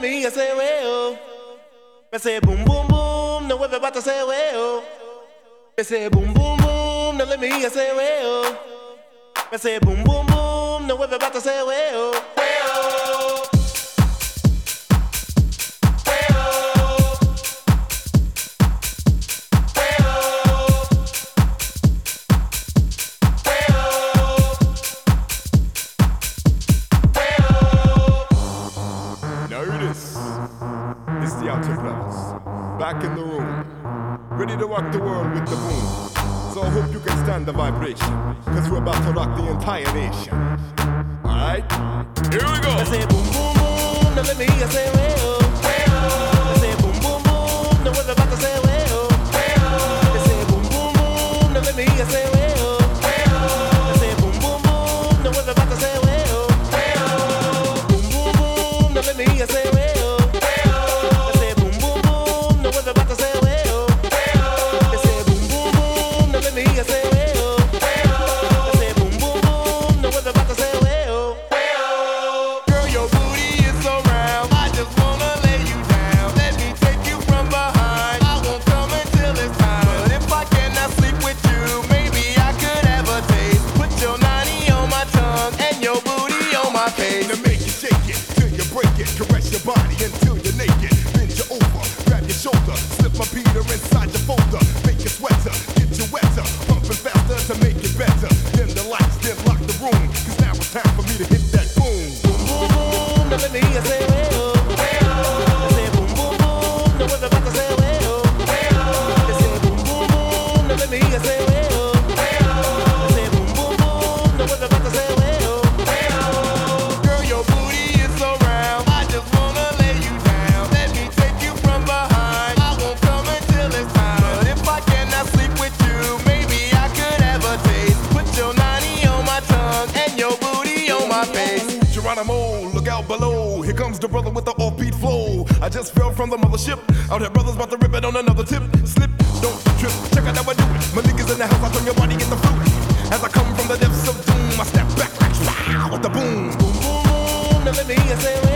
me hear say well. Me say boom boom boom, no everybody say well. Me say boom boom boom, no let me hear say well. Me say boom boom boom, no everybody say well. Well. Back in the room. Ready to rock the world with the boom. So I hope you can stand the vibration. Cause we're about to rock the entire nation. Alright? Here we go. I say boom boom boom, now let me hear say well. I say boom boom boom, now everybody say well. I say boom boom boom, now let me hear say well. I say boom boom boom, now everybody say well. Boom boom boom, now let me hear say. I and the brother with the offbeat flow. I just fell from the mothership. Out here, brothers about to rip it on another tip. Slip, don't trip. Check out how I do it. My niggas in the house, I turn your body into fluid. As I come from the depths of doom, I step back like wow with the boom. Boom boom boom, now let me hear say.